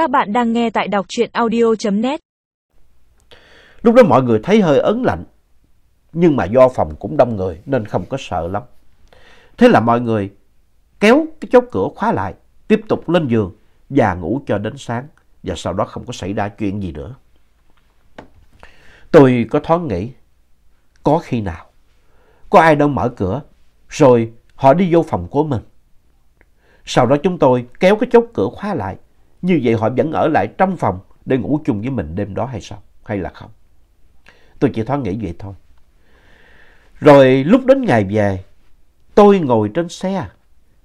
Các bạn đang nghe tại đọc truyện audio.net. Lúc đó mọi người thấy hơi ớn lạnh. Nhưng mà do phòng cũng đông người nên không có sợ lắm. Thế là mọi người kéo cái chốt cửa khóa lại, tiếp tục lên giường và ngủ cho đến sáng. Và sau đó không có xảy ra chuyện gì nữa. Tôi có thoáng nghĩ, có khi nào, có ai đâu mở cửa, rồi họ đi vô phòng của mình. Sau đó chúng tôi kéo cái chốt cửa khóa lại, như vậy họ vẫn ở lại trong phòng để ngủ chung với mình đêm đó hay sao, hay là không. Tôi chỉ thoáng nghĩ vậy thôi. Rồi lúc đến ngày về, tôi ngồi trên xe,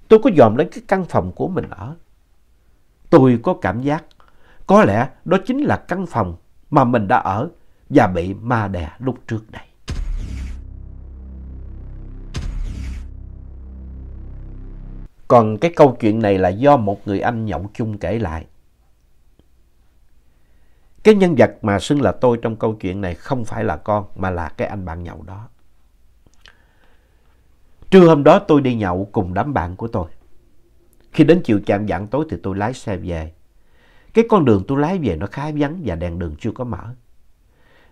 tôi có dòm đến cái căn phòng của mình ở. Tôi có cảm giác, có lẽ đó chính là căn phòng mà mình đã ở và bị ma đè lúc trước đây. Còn cái câu chuyện này là do một người anh nhậu chung kể lại. Cái nhân vật mà xưng là tôi trong câu chuyện này không phải là con, mà là cái anh bạn nhậu đó. Trưa hôm đó tôi đi nhậu cùng đám bạn của tôi. Khi đến chiều chạm dạng tối thì tôi lái xe về. Cái con đường tôi lái về nó khá vắng và đèn đường chưa có mở.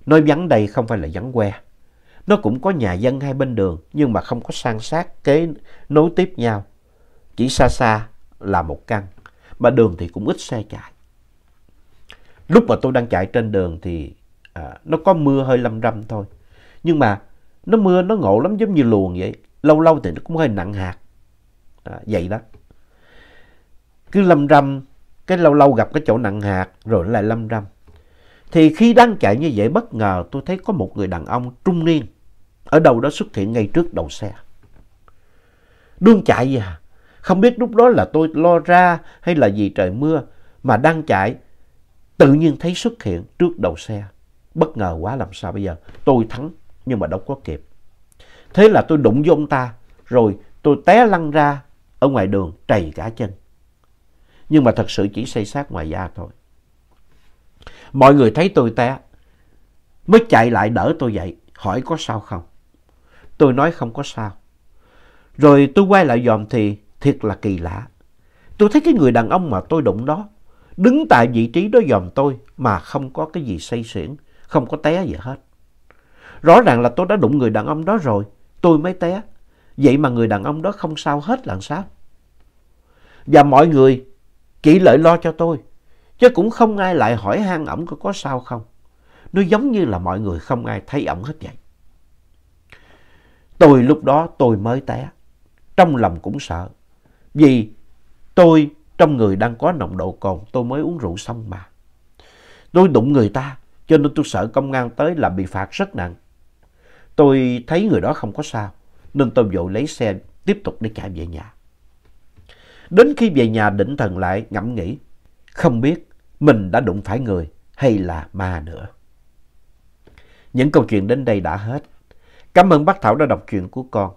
Nói vắng đây không phải là vắng que. Nó cũng có nhà dân hai bên đường nhưng mà không có san sát, kế nối tiếp nhau. Chỉ xa xa là một căn mà đường thì cũng ít xe chạy. Lúc mà tôi đang chạy trên đường thì à, nó có mưa hơi lâm râm thôi. Nhưng mà nó mưa nó ngộ lắm giống như luồng vậy. Lâu lâu thì nó cũng hơi nặng hạt. À, vậy đó. Cứ lâm râm, cái lâu lâu gặp cái chỗ nặng hạt rồi lại lâm râm. Thì khi đang chạy như vậy bất ngờ tôi thấy có một người đàn ông trung niên ở đâu đó xuất hiện ngay trước đầu xe. Đương chạy vậy à? Không biết lúc đó là tôi lo ra hay là vì trời mưa mà đang chạy tự nhiên thấy xuất hiện trước đầu xe. Bất ngờ quá, làm sao bây giờ. Tôi thắng, nhưng mà đâu có kịp. Thế là tôi đụng vô ông ta, rồi tôi té lăn ra ở ngoài đường, trầy cả chân. Nhưng mà thật sự chỉ xây sát ngoài da thôi. Mọi người thấy tôi té, mới chạy lại đỡ tôi dậy, hỏi có sao không. Tôi nói không có sao. Rồi tôi quay lại dòm thì thiệt là kỳ lạ. Tôi thấy cái người đàn ông mà tôi đụng đó đứng tại vị trí đó dòm tôi mà không có cái gì say xỉn, không có té gì hết. Rõ ràng là tôi đã đụng người đàn ông đó rồi, tôi mới té. Vậy mà người đàn ông đó không sao hết là sao? Và mọi người chỉ lợi lo cho tôi, chứ cũng không ai lại hỏi han ổng có, có sao không. Nó giống như là mọi người không ai thấy ổng hết vậy. Tôi lúc đó tôi mới té, trong lòng cũng sợ. Vì tôi trong người đang có nồng độ cồn, tôi mới uống rượu xong mà. Tôi đụng người ta, cho nên tôi sợ công an tới là bị phạt rất nặng. Tôi thấy người đó không có sao, nên tôi vội lấy xe tiếp tục để chạy về nhà. Đến khi về nhà định thần lại ngẫm nghĩ, không biết mình đã đụng phải người hay là ma nữa. Những câu chuyện đến đây đã hết. Cảm ơn bác Thảo đã đọc chuyện của con.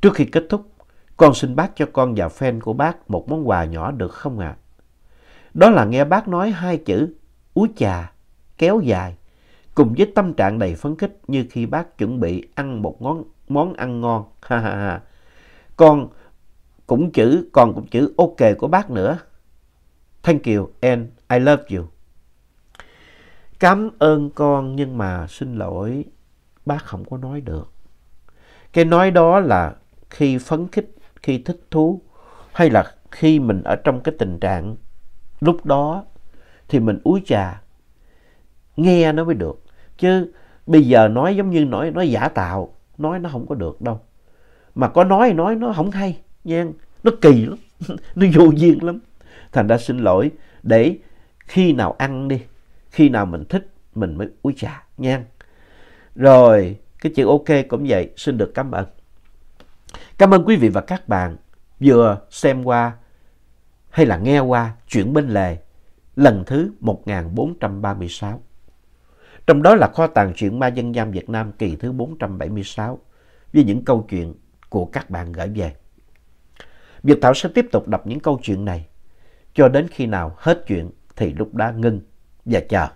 Trước khi kết thúc, con xin bác cho con và fan của bác một món quà nhỏ được không ạ? À? Đó là nghe bác nói hai chữ úi chà, kéo dài, cùng với tâm trạng đầy phấn khích như khi bác chuẩn bị ăn một món, món ăn ngon. Ha ha ha. Con cũng chữ, còn cũng chữ ok của bác nữa. Thank you and I love you. Cảm ơn con nhưng mà xin lỗi bác không có nói được. Cái nói đó là khi phấn khích khi thích thú, hay là khi mình ở trong cái tình trạng lúc đó thì mình uống trà. Nghe nó mới được. Chứ bây giờ nói giống như nói nói giả tạo, nói nó không có được đâu. Mà có nói nói nó không hay nha nó kỳ lắm, nó vô duyên lắm. Thành ra xin lỗi, để khi nào ăn đi, khi nào mình thích, mình mới uống trà nha rồi, cái chữ ok cũng vậy. Xin được cảm ơn. Cảm ơn quý vị và các bạn vừa xem qua hay là nghe qua chuyện bên lề lần thứ 1436. Trong đó là kho tàng truyện ma dân gian Việt Nam kỳ thứ 476 với những câu chuyện của các bạn gửi về. Việt Thảo sẽ tiếp tục đọc những câu chuyện này cho đến khi nào hết chuyện thì lúc đó ngưng và chờ.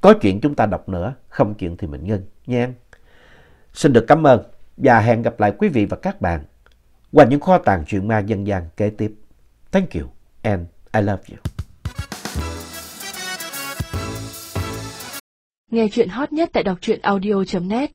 Có chuyện chúng ta đọc nữa, không chuyện thì mình ngưng nha. Xin được cảm ơn và hẹn gặp lại quý vị và các bạn qua những kho tàng truyện ma dân gian kế tiếp. Thank you and I love you. Nghe truyện hot nhất tại đọc truyện audio.net